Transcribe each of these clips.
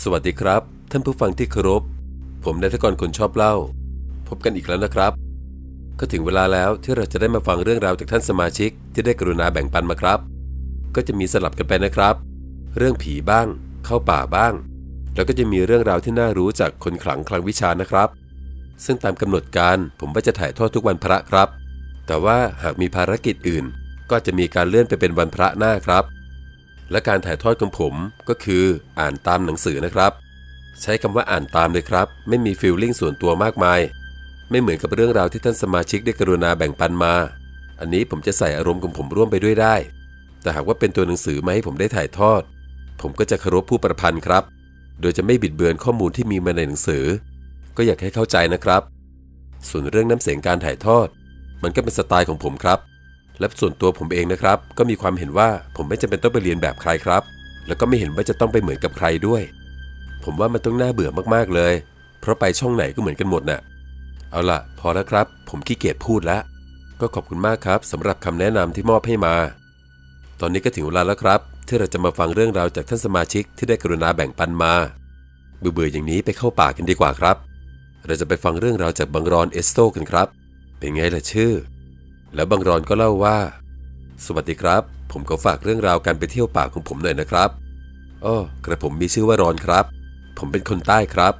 สวัสดีครับ ท่านผู้ฟังที่เคารพ ผมนายทกรคนชอบเล่า พบกันอีกแล้วนะครับ ก็ถึงเวลาแล้วที่เราจะได้มาฟังเรื่องราวจากท่านสมาชิกที่ได้กรุณาแบ่งปันมาครับ ก็จะมีสลับกันไปนะครับ เรื่องผีบ้าง เข้าป่าบ้าง แล้วก็จะมีเรื่องราวที่น่ารู้จากคนขลังคลังวิชานะครับ ซึ่งตามกำหนดการผมก็จะถ่ายทอดทุกวันพระครับ แต่ว่าหากมีภารกิจอื่น ก็จะมีการเลื่อนไปเป็นวันพระหน้าครับ และการถ่ายทอดของผมก็คืออ่านตามหนังสือนะครับ ใช้คำว่าอ่านตามเลยครับ ไม่มีฟิลลิ่งส่วนตัวมากมาย ไม่เหมือนกับเรื่องราวที่ท่านสมาชิกได้กรุณาแบ่งปันมา อันนี้ผมจะใส่อารมณ์ของผมร่วมไปด้วยได้ แต่หากว่าเป็นตัวหนังสือมาให้ผมได้ถ่ายทอด ผมก็จะเคารพผู้ประพันธ์ครับ โดยจะไม่บิดเบือนข้อมูลที่มีมาในหนังสือ ก็อยากให้เข้าใจนะครับ ส่วนเรื่องน้ำเสียงการถ่ายทอด มันก็เป็นสไตล์ของผมครับ และส่วนตัวผมเองนะครับ ก็มีความเห็นว่าผมไม่จำเป็นต้องไปเรียนแบบใครครับ แล้วก็ไม่เห็นว่าจะต้องไปเหมือนกับใครด้วย ผมว่ามันต้องน่าเบื่อมากๆเลย เพราะไปช่องไหนก็เหมือนกันหมดน่ะ เอาล่ะ พอแล้วครับ ผมขี้เกียจพูดแล้ว ก็ขอบคุณมากครับสำหรับคำแนะนำที่มอบให้มา ตอนนี้ก็ถึงเวลาแล้วครับ ที่เราจะมาฟังเรื่องราวจากท่านสมาชิกที่ได้กรุณาแบ่งปันมา เบื่อๆอย่างนี้ไปเข้าป่ากันดีกว่าครับ เราจะไปฟังเรื่องราวจากบังรอนเอสโตกันครับ เป็นไงล่ะชื่อ แล้วบังรอนก็เล่าว่า สวัสดีครับ ผมขอฝากเรื่องราวการไปเที่ยวป่าของผมหน่อยนะครับอ้อกระผมมีชื่อว่ารอนครับ ผมเป็นคนใต้ครับ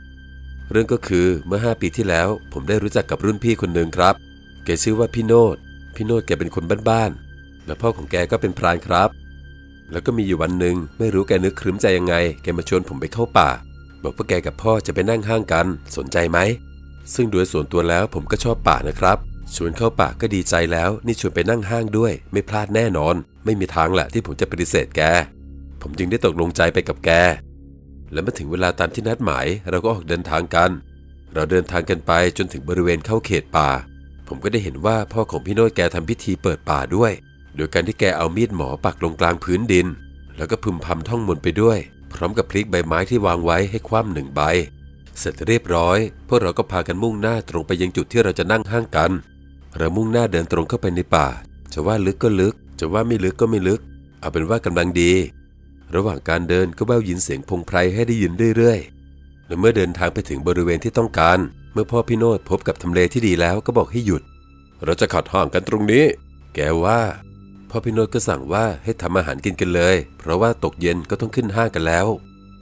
เรื่องก็คือเมื่อ 5 ปีที่แล้ว ผมได้รู้จักกับรุ่นพี่คนหนึ่งครับ แกชื่อว่าพี่โนดพี่โนดแกเป็นคนบ้านๆและพ่อของแกก็เป็นพรานครับ แล้วก็มีอยู่วันหนึ่งไม่รู้แกนึกครึ้มใจยังไง แกมาชวนผมไปเข้าป่า บอกว่าแกกับพ่อจะไปนั่งห้างกัน สนใจไหมซึ่งโดยส่วนตัวแล้วผมก็ชอบป่านะครับ ชวนเข้าป่าก็ดีใจแล้ว นี่ชวนไปนั่งห้างด้วย ไม่พลาดแน่นอน ไม่มีทางแหละที่ผมจะปฏิเสธแก ผมจึงได้ตกลงใจไปกับแก และเมื่อถึงเวลาตามที่นัดหมายเราก็ออกเดินทางกัน เราเดินทางกันไปจนถึงบริเวณเข้าเขตป่า ผมก็ได้เห็นว่าพ่อของพี่โน้ตแกทำพิธีเปิดป่าด้วย โดยการที่แกเอามีดหมอปักลงกลางพื้นดิน แล้วก็พึมพำท่องมนต์ไปด้วย พร้อมกับพลิกใบไม้ที่วางไว้ให้คว่ำหนึ่งใบ เสร็จเรียบร้อย พวกเราก็พากันมุ่งหน้าตรงไปยังจุดที่เราจะนั่งห้างกัน เรามุ่งหน้าเดินตรงเข้าไปในป่า จะว่าลึกก็ลึก จะว่าไม่ลึกก็ไม่ลึก เอาเป็นว่ากำลังดี ระหว่างการเดินก็แววยินเสียงพงไพรให้ได้ยินเรื่อยๆ และเมื่อเดินทางไปถึงบริเวณที่ต้องการ เมื่อพ่อพี่โนดพบกับทำเลที่ดีแล้วก็บอกให้หยุด เราจะขัดห้างกันตรงนี้ แกว่า พ่อพี่โนดก็สั่งว่าให้ทำอาหารกินกันเลย เพราะว่าตกเย็นก็ต้องขึ้นห้างกันแล้ว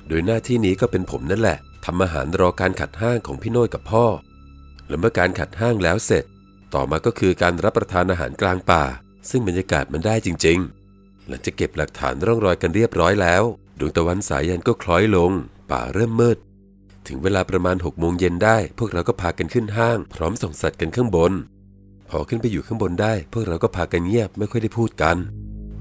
โดยหน้าที่นี้ก็เป็นผมนั่นแหละทำอาหารรอการขัดห้างของพี่โนดกับพ่อและเมื่อการขัดห้างแล้วเสร็จ ต่อมาก็คือการรับประทานอาหารกลางป่า ซึ่งบรรยากาศมันได้จริง ๆ หลังจากเก็บหลักฐานร่องรอยกันเรียบร้อยแล้ว ดวงตะวันสายันก็คล้อยลง ป่าเริ่มมืด ถึงเวลาประมาณ6กโมงเย็นได้ พวกเราก็พากันขึ้นห้าง พร้อมส่งสัตว์กันข้างบน พอขึ้นไปอยู่ข้างบนได้ พวกเราก็พากันเงียบไม่ค่อยได้พูดกัน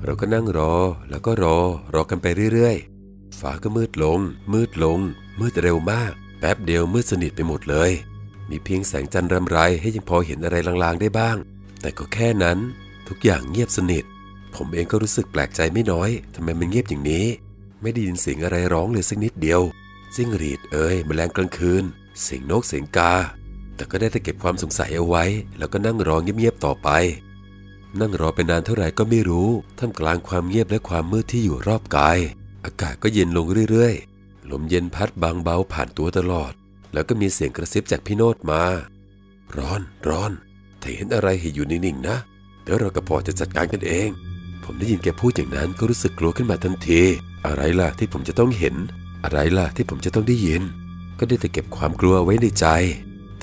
เราก็นั่งรอ แล้วก็รอ รอกันไปเรื่อยๆ ฟ้าก็มืดลง มืดลง มืดเร็วมาก แป๊บเดียวมืดสนิทไปหมดเลย มีเพียงแสงจันทร์รำไรให้ยังพอเห็นอะไรลางๆได้บ้าง แต่ก็แค่นั้นทุกอย่างเงียบสนิท ผมเองก็รู้สึกแปลกใจไม่น้อยทำไมมันเงียบอย่างนี้ ไม่ได้ยินเสียงอะไรร้องเลยสักนิดเดียวจิ้งหรีดเอ่ยแมลงกลางคืน เสียงนกเสียงกา แต่ก็ได้แต่เก็บความสงสัยเอาไว้ แล้วก็นั่งรอเงียบๆต่อไป นั่งรอไปนานเท่าไหร่ก็ไม่รู้ท่ามกลางความเงียบและความมืดที่อยู่รอบกาย อากาศก็เย็นลงเรื่อยๆลมเย็นพัดบางเบาผ่านตัวตลอด แล้วก็มีเสียงกระซิบจากพี่โนดมา ร้อนร้อนถ้าเห็นอะไรให้อยู่นิ่งๆนะ เดี๋ยวเรากับพ่อจะจัดการกันเอง ผมได้ยินแกพูดอย่างนั้นก็รู้สึกกลัวขึ้นมาทันที อะไรล่ะที่ผมจะต้องเห็น อะไรล่ะที่ผมจะต้องได้ยิน ก็ได้แต่เก็บความกลัวไว้ในใจ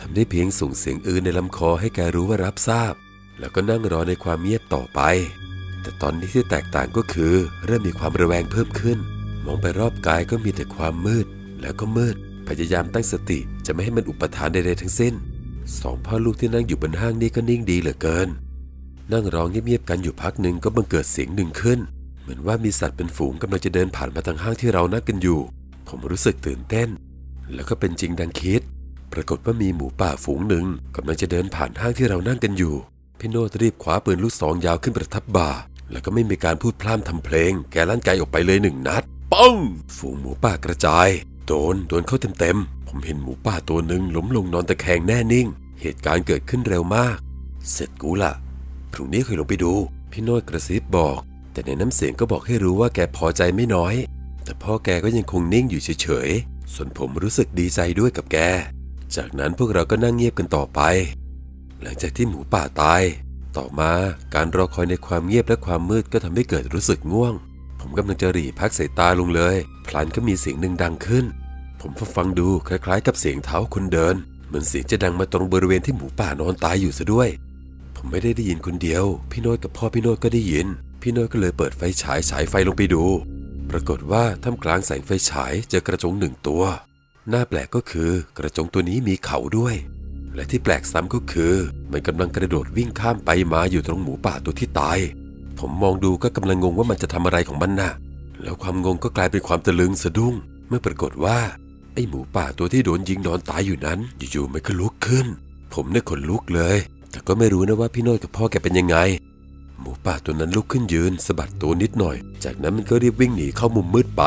ทำได้เพียงส่งเสียงอื่นในลำคอให้แกรู้ว่ารับทราบ แล้วก็นั่งรอในความเงียบต่อไป แต่ตอนนี้ที่แตกต่างก็คือ เริ่มมีความระแวงเพิ่มขึ้น มองไปรอบกายก็มีแต่ความมืด แล้วก็มืด พยายามตั้งสติจะไม่ให้มันอุปทานใดๆทั้งสิ้น สองพ่อลูกที่นั่งอยู่บนห้างนี่ก็นิ่งดีเหลือเกิน นั่งร้องเงียบๆกันอยู่พักหนึ่งก็บังเกิดเสียงหนึ่งขึ้น เหมือนว่ามีสัตว์เป็นฝูงกำลังจะเดินผ่านมาทางห้างที่เรานั่งกันอยู่ ผมรู้สึกตื่นเต้น แล้วก็เป็นจริงดังคิด ปรากฏว่ามีหมูป่าฝูงหนึ่งกำลังจะเดินผ่านห้างที่เรานั่งกันอยู่พี่โนตรีบคว้าปืนลูกซองยาวขึ้นประทับบ่า แล้วก็ไม่มีการพูดพร่ำทำเพลง แกลั่นไกออกไปเลยหนึ่งนัดปังฝูงหมูป่ากระจาย โดน โดนเข้าเต็มๆ ผมเห็นหมูป่าตัวหนึ่งล้มลงนอนตะแคงแน่นิ่ง เหตุการณ์เกิดขึ้นเร็วมาก เสร็จกูละพรุ่งนี้เคยลงไปดู พี่โนตกระซิบบอก แต่ในน้ำเสียงก็บอกให้รู้ว่าแกพอใจไม่น้อย แต่พ่อแกก็ยังคงนิ่งอยู่เฉยๆ ส่วนผมรู้สึกดีใจด้วยกับแก จากนั้นพวกเราก็นั่งเงียบกันต่อไป หลังจากที่หมูป่าตาย ต่อมาการรอคอยในความเงียบและความมืดก็ทำให้เกิดรู้สึกง่วง ผมกำลังจะรีพักสายตาลงเลย พลันก็มีเสียงหนึ่งดังขึ้น ผมฟังดูคล้ายๆ กับเสียงเท้าคนเดิน เหมือนเสียงจะดังมาตรงบริเวณที่หมูป่านอนตายอยู่ซะด้วย ผมไม่ได้ได้ยินคนเดียว พี่โน้ตกับพ่อพี่โน้ตก็ได้ยิน พี่โน้ตก็เลยเปิดไฟฉายฉายไฟลงไปดู ปรากฏว่าท่ามกลางแสงไฟฉายเจอกระจงหนึ่งตัว หน้าแปลกก็คือกระจงตัวนี้มีเขาด้วยและที่แปลกซ้ำก็คือ มันกำลังกระโดดวิ่งข้ามไปมาอยู่ตรงหมูป่าตัวที่ตาย ผมมองดูก็กำลังงงว่ามันจะทำอะไรของมันนะ่ะ แล้วความงงก็กลายเป็นความตะลึงสะดุ้ง เมื่อปรากฏว่าไอ้หมูป่าตัวที่โดนยิงนอนตายอยู่นั้น อยู่ๆมันก็ลุกขึ้น ผมเนี่ยขนลุกเลย แต่ก็ไม่รู้นะว่าพี่โน้ตกับพ่อแกเป็นยังไง หมูป่าตัวนั้นลุกขึ้นยืนสะบัดตัวนิดหน่อย จากนั้นมันก็รีบวิ่งหนีเข้ามุมมืดไป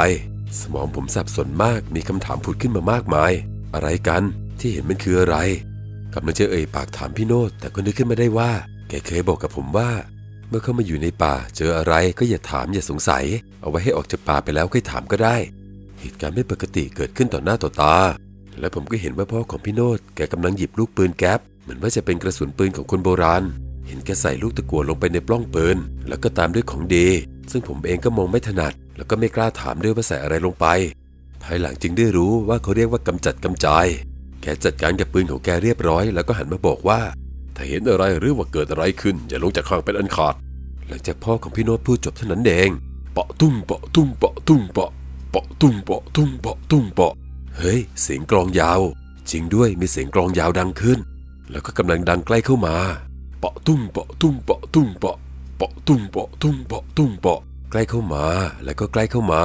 สมองผมสับสนมากมีคำถามผุดขึ้นมามากมาย อะไรกันที่เห็นมันคืออะไรกำลังจะเอ่ยปากถามพี่โน้ตแต่ก็นึกขึ้นมาได้ว่า แกเคยบอกกับผมว่า เมื่อเข้ามาอยู่ในป่าเจออะไรก็อย่าถามอย่าสงสัย เอาไว้ให้ออกจากป่าไปแล้วค่อยถามก็ได้ เหตุการณ์ไม่ปกติเกิดขึ้นต่อหน้าต่อตา และผมก็เห็นว่าพ่อของพี่โน้ตแกกำลังหยิบลูกปืนแก๊ปเหมือนว่าจะเป็นกระสุนปืนของคนโบราณ เห็นแกใส่ลูกตะกัวลงไปในปล้องปืน แล้วก็ตามด้วยของดี ซึ่งผมเองก็มองไม่ถนัด แล้วก็ไม่กล้าถามด้วยว่าใส่อะไรลงไป ภายหลังจึงได้รู้ว่าเขาเรียกว่ากำจัดกำจาย แกจัดการกับปืนของแกเรียบร้อย แล้วก็หันมาบอกว่า ถ้าเห็นอะไรหรือว่าเกิดอะไรขึ้นอย่าลงจากข้างเป็นอันขาด หลังจากพ่อของพี่โน้ตพูดจบเท่านั้นเองเปาะตุ้งเปาะตุ้งเปาะตุ้งเปาะเปาะตุ้งเปาะตุ้งเปาะตุ้งเปาะเฮ้ยเสียงกลองยาว จริงด้วยมีเสียงกลองยาวดังขึ้น แล้วก็กำลังดังใกล้เข้ามาเปาะตุ้งเปาะตุ้งเปาะตุ้งเปาะเปาะตุ้งเปาะตุ้งเปาะตุ้งเปาะใกล้เข้ามาแล้วก็ใกล้เข้ามา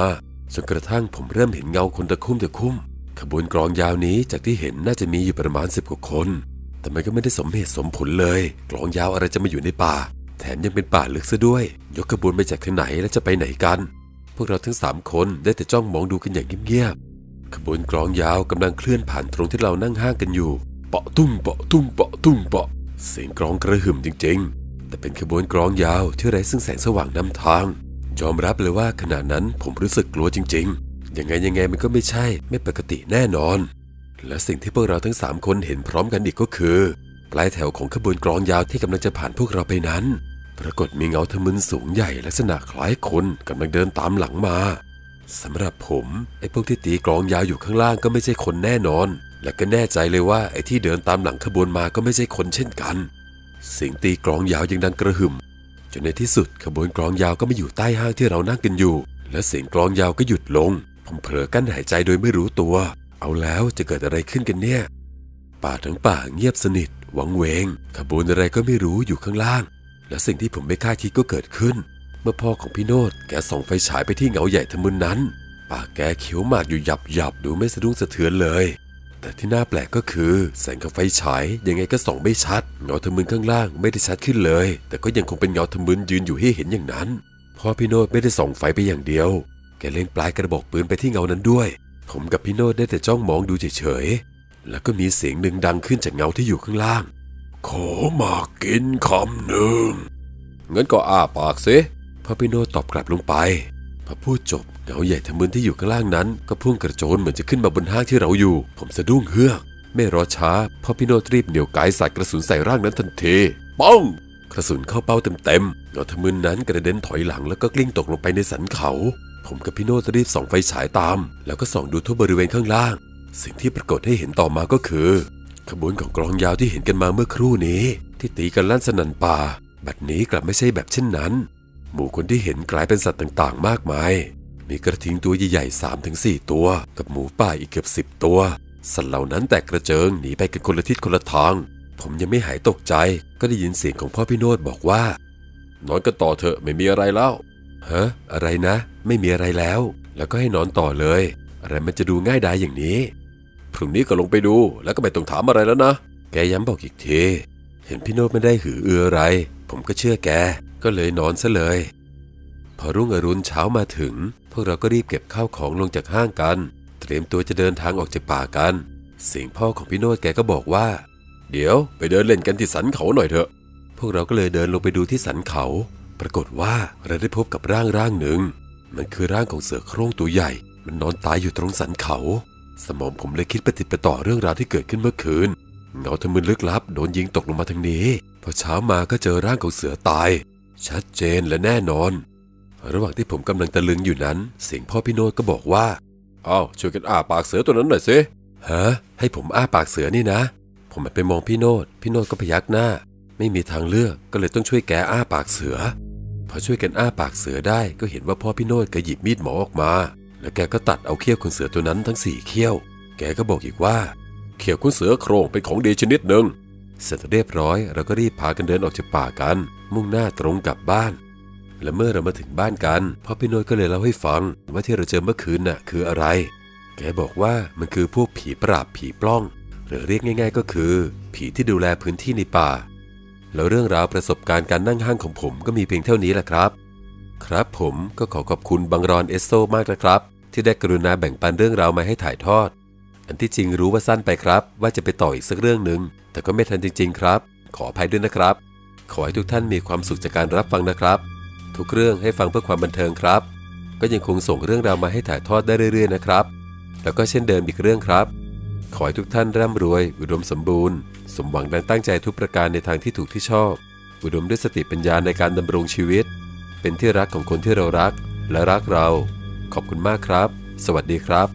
จนกระทั่งผมเริ่มเห็นเงาคนตะคุ่มตะคุ่มขบวนกลองยาวนี้จากที่เห็นน่าจะมีอยู่ประมาณสิบกว่าคน แต่มันก็ไม่ได้สมเหตุสมผลเลยกลองยาวอะไรจะมาอยู่ในป่า แถมยังเป็นป่าลึกซะด้วย ยกขบวนไปจากทางไหนและจะไปไหนกัน พวกเราทั้งสามคนได้แต่จ้องมองดูกันอย่างเงียบๆขบวนกลองยาวกำลังเคลื่อนผ่านตรงที่เรานั่งห้างกันอยู่ เปาะตุ้งเปาะตุ้งเปาะตุ้งเปาะเสียงกลองกระหึ่มจริง ๆ แต่เป็นขบวนกลองยาวที่ไร้ซึ่งแสงสว่างนำทาง ยอมรับเลยว่าขณะนั้นผมรู้สึกกลัวจริง ๆ ยังไงยังไงมันก็ไม่ใช่ไม่ปกติแน่นอน และสิ่งที่พวกเราทั้งสามคนเห็นพร้อมกันอีกก็คือ ปลายแถวของขบวนกลองยาวที่กำลังจะผ่านพวกเราไปนั้น ปรากฏมีเงาทะมึนสูงใหญ่ลักษณะคล้ายคนกำลังเดินตามหลังมาสำหรับผมไอ้พวกที่ตีกลองยาวอยู่ข้างล่างก็ไม่ใช่คนแน่นอน และก็แน่ใจเลยว่าไอ้ที่เดินตามหลังขบวนมาก็ไม่ใช่คนเช่นกัน เสียงตีกลองยาวยังดังกระหึ่มจนในที่สุดขบวนกลองยาวก็มาอยู่ใต้ห้างที่เรานั่งกันอยู่ และเสียงกลองยาวก็หยุดลง ผมเผลอกั้นหายใจโดยไม่รู้ตัว เอาแล้วจะเกิดอะไรขึ้นกันเนี่ย ป่าทั้งป่าเงียบสนิทหวังเวง ขบวนอะไรก็ไม่รู้อยู่ข้างล่าง และสิ่งที่ผมไม่คาดคิดก็เกิดขึ้น เมื่อพ่อของพี่โนดแกส่องไฟฉายไปที่เงาใหญ่ทะมึนนั้น ป่าแกเขียวหมากอยู่หยับหยับดูไม่สะดุ้งสะเทือนเลย แต่ที่น่าแปลกก็คือ แสงกับไฟฉายยังไงก็ส่องไม่ชัด เงาทะมึนข้างล่างไม่ได้ชัดขึ้นเลย แต่ก็ยังคงเป็นเงาทะมึนยืนอยู่ให้เห็นอย่างนั้นพ่อพี่โนดไม่ได้ส่องไฟไปอย่างเดียว แกเล็งปลายกระบอกปืนไปที่เงานั้นด้วย ผมกับพี่โนดได้แต่จ้องมองดูเฉยๆ แล้วก็มีเสียงหนึ่งดังขึ้นจากเงาที่อยู่ข้างล่าง ขอมากินคำหนึ่งงั้นก็อ้าปากสิพ่อพี่โนดตอบกลับลงไป พอพูดจบเงาใหญ่ทะมึนที่อยู่ข้างล่างนั้น ก็พุ่งกระโจนเหมือนจะขึ้นมาบนห้างที่เราอยู่ ผมสะดุ้งเฮือกไม่รอช้าพ่อพี่โนดรีบเหนี่ยวไกใส่กระสุนใส่ร่างนั้นทันทีป้องกระสุนเข้าเป้าเต็มๆเงาทะมึนนั้นกระเด็นถอยหลังแล้วก็กลิ้งตกลงไปในสันเขา ผมกับพี่โนดรีบส่องไฟฉายตาม แล้วก็ส่องดูทั่วบริเวณข้างล่าง สิ่งที่ปรากฏให้เห็นต่อมาก็คือ ขบวนของกลองยาวที่เห็นกันมาเมื่อครู่นี้ ที่ตีกันลั่นสนั่นป่า บัดนี้กลับไม่ใช่แบบเช่นนั้น หมู่คนที่เห็นกลายเป็นสัตว์ต่างๆ มากมาย มีกระทิงตัวใหญ่ๆสามถึงสี่ตัว กับหมูป่าอีกเกือบสิบตัว สัตว์เหล่านั้นแตกกระเจิงหนีไปกันคนละทิศคนละทาง ผมยังไม่หายตกใจ ก็ได้ยินเสียงของพ่อพี่โนดบอกว่า นอนกันต่อเถอะไม่มีอะไรแล้ว ฮะอะไรนะ ไม่มีอะไรแล้ว แล้วก็ให้นอนต่อเลย อะไรมันจะดูง่ายดายอย่างนี้พรุ่งนี้ก็ลงไปดูแล้วก็ไม่ต้องถามอะไรแล้วนะ แกย้ำบอกอีกที เห็นพี่โนดไม่ได้หือเอืออะไร ผมก็เชื่อแก ก็เลยนอนซะเลย พอรุ่งอรุณเช้ามาถึง พวกเราก็รีบเก็บข้าวของลงจากห้างกัน เตรียมตัวจะเดินทางออกจากป่ากัน เสียงพ่อของพี่โนดแกก็บอกว่า เดี๋ยวไปเดินเล่นกันที่สันเขาหน่อยเถอะ พวกเราก็เลยเดินลงไปดูที่สันเขา ปรากฏว่าเราได้พบกับร่างร่างหนึ่ง มันคือร่างของเสือโคร่งตัวใหญ่ มันนอนตายอยู่ตรงสันเขา สมองผมเลยคิดไปติดไปต่อเรื่องราวที่เกิดขึ้นเมื่อคืนเงาทะมึนลึกลับโดนยิงตกลงมาทางนี้พอเช้ามาก็เจอร่างของเสือตาย ชัดเจนและแน่นอน ระหว่างที่ผมกำลังตะลึงอยู่นั้น เสียงพ่อพี่โนดก็บอกว่าอ้าวช่วยกันอ้าปากเสือตัวนั้นหน่อยสิฮะให้ผมอ้าปากเสือนี่นะ ผมไปมองพี่โนดพี่โนดก็พยักหน้า ไม่มีทางเลือกก็เลยต้องช่วยแกอ้าปากเสือ พอช่วยกันอ้าปากเสือได้ก็เห็นว่าพ่อพี่โนดแกหยิบมีดหมอออกมา แล้วแกก็ตัดเอาเขี้ยวของเสือตัวนั้นทั้งสี่เขี้ยว แกก็บอกอีกว่า เขี้ยวของเสือโครงเป็นของดีชนิดหนึ่งเสร็จเรียบร้อยเราก็รีบพากันเดินออกจากป่ากัน มุ่งหน้าตรงกลับบ้าน และเมื่อเรามาถึงบ้านกันพ่อพี่โน้ยก็เลยเล่าให้ฟังว่าที่เราเจอเมื่อคืนน่ะคืออะไร แกบอกว่ามันคือพวกผีปราบผีปล้อง หรือเรียกง่าย ๆ ก็คือ ผีที่ดูแลพื้นที่ในป่า แล้วเรื่องราวประสบการณ์การนั่งห้างของผมก็มีเพียงเท่านี้แหละครับ ครับผมก็ขอขอบคุณบังรอนเอสโซมากนะครับ ที่ได้กรุณาแบ่งปันเรื่องราวมาให้ถ่ายทอด อันที่จริงรู้ว่าสั้นไปครับ ว่าจะไปต่ออีกสักเรื่องหนึ่งแต่ก็ไม่ทันจริง ๆ ครับ ขออภัยด้วยนะครับ ขอให้ทุกท่านมีความสุขจากการรับฟังนะครับ ทุกเรื่องให้ฟังเพื่อความบันเทิงครับ ก็ยังคงส่งเรื่องราวมาให้ถ่ายทอดได้เรื่อย ๆ นะครับ แล้วก็เช่นเดิมอีกเรื่องครับ ขอให้ทุกท่านร่ำรวย อุดมสมบูรณ์ สมหวังดังตั้งใจทุกประการในทางที่ถูกที่ชอบ อุดมด้วยสติปัญญาในการดำรงชีวิต เป็นที่รักของคนที่เรารักและรักเรา ขอบคุณมากครับ สวัสดีครับ